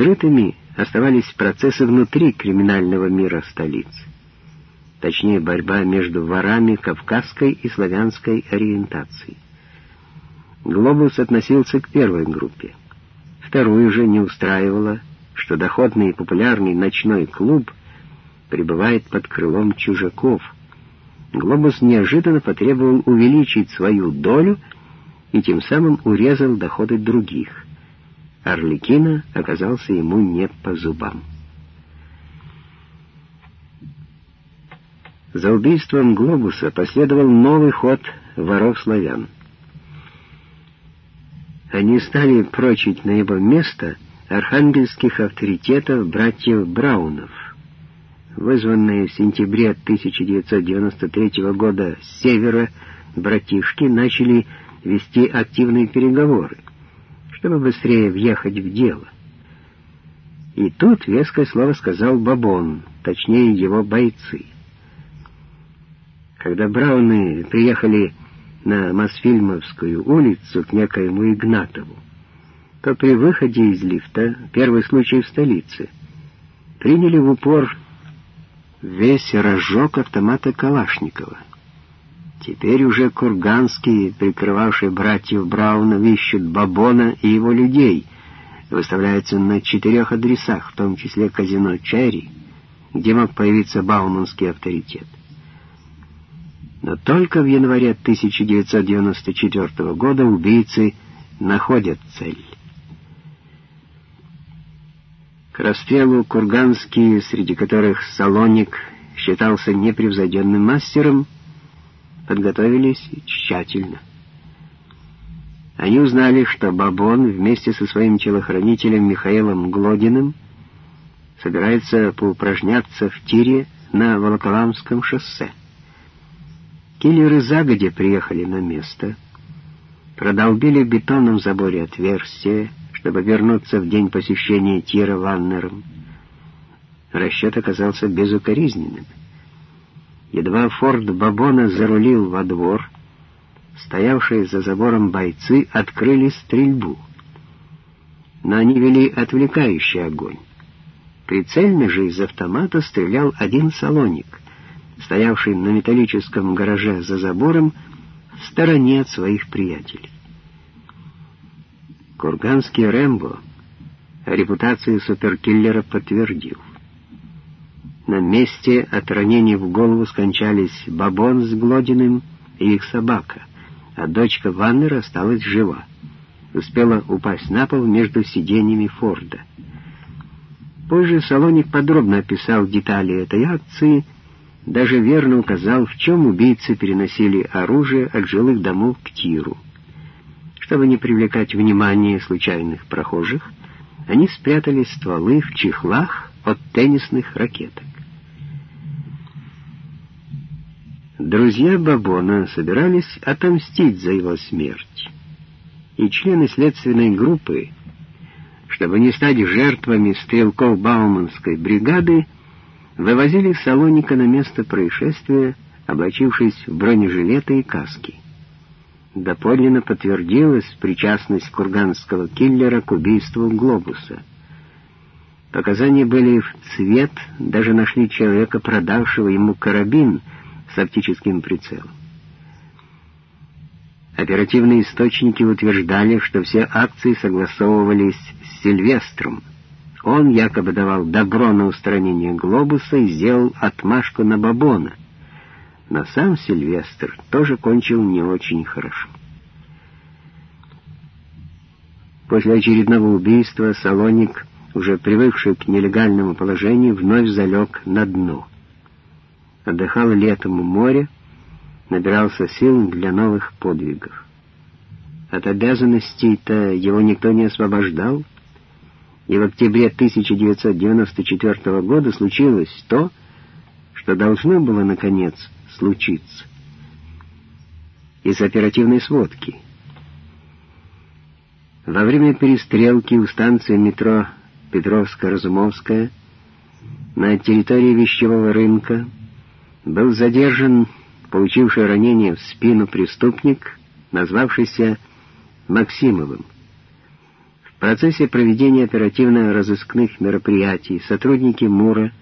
Скрытыми оставались процессы внутри криминального мира столицы. Точнее, борьба между ворами кавказской и славянской ориентации. «Глобус» относился к первой группе. Вторую же не устраивало, что доходный и популярный ночной клуб пребывает под крылом чужаков. «Глобус» неожиданно потребовал увеличить свою долю и тем самым урезал доходы других. Орликина оказался ему не по зубам. За убийством Глобуса последовал новый ход воров-славян. Они стали прочить на его место архангельских авторитетов братьев Браунов. Вызванные в сентябре 1993 года с севера братишки начали вести активные переговоры, чтобы быстрее въехать в дело. И тут веское слово сказал Бабон, точнее его бойцы. Когда Брауны приехали на Мосфильмовскую улицу к некоему Игнатову, то при выходе из лифта, первый случай в столице, приняли в упор весь рожок автомата Калашникова. Теперь уже Курганский, прикрывавший братьев Брауна, ищут Бабона и его людей, выставляется на четырех адресах, в том числе казино Черри, где мог появиться бауманский авторитет. Но только в январе 1994 года убийцы находят цель. К расстрелу Курганский, среди которых Салоник считался непревзойденным мастером, подготовились тщательно. Они узнали, что Бабон вместе со своим телохранителем Михаилом Глодиным собирается поупражняться в тире на Волоколамском шоссе. Киллеры загодя приехали на место, продолбили в бетонном заборе отверстие, чтобы вернуться в день посещения тира Ваннером. Расчет оказался безукоризненным. Едва форт Бабона зарулил во двор, стоявшие за забором бойцы открыли стрельбу. Но они вели отвлекающий огонь. Прицельно же из автомата стрелял один салоник — стоявший на металлическом гараже за забором, в стороне от своих приятелей. Курганский Рэмбо репутацию суперкиллера подтвердил. На месте от ранений в голову скончались Бабон с Глодиным и их собака, а дочка Ваннера осталась жива. Успела упасть на пол между сиденьями Форда. Позже Салоник подробно описал детали этой акции — даже верно указал, в чем убийцы переносили оружие от жилых домов к тиру. Чтобы не привлекать внимание случайных прохожих, они спрятали стволы в чехлах от теннисных ракеток. Друзья Бабона собирались отомстить за его смерть, и члены следственной группы, чтобы не стать жертвами стрелков Бауманской бригады, вывозили Салоника на место происшествия, облачившись в бронежилеты и каски. Доподлинно подтвердилась причастность курганского киллера к убийству Глобуса. Показания были в цвет, даже нашли человека, продавшего ему карабин с оптическим прицелом. Оперативные источники утверждали, что все акции согласовывались с Сильвестром, он якобы давал добро на устранение глобуса и сделал отмашку на Бабона. Но сам Сильвестр тоже кончил не очень хорошо. После очередного убийства Салоник, уже привыкший к нелегальному положению, вновь залег на дно. Отдыхал летом у моря, набирался сил для новых подвигов. От обязанностей-то его никто не освобождал, и в октябре 1994 года случилось то, что должно было, наконец, случиться. Из оперативной сводки. Во время перестрелки у станции метро Петровско-Разумовская на территории вещевого рынка был задержан получивший ранение в спину преступник, назвавшийся Максимовым. В процессе проведения оперативно-розыскных мероприятий сотрудники МУРа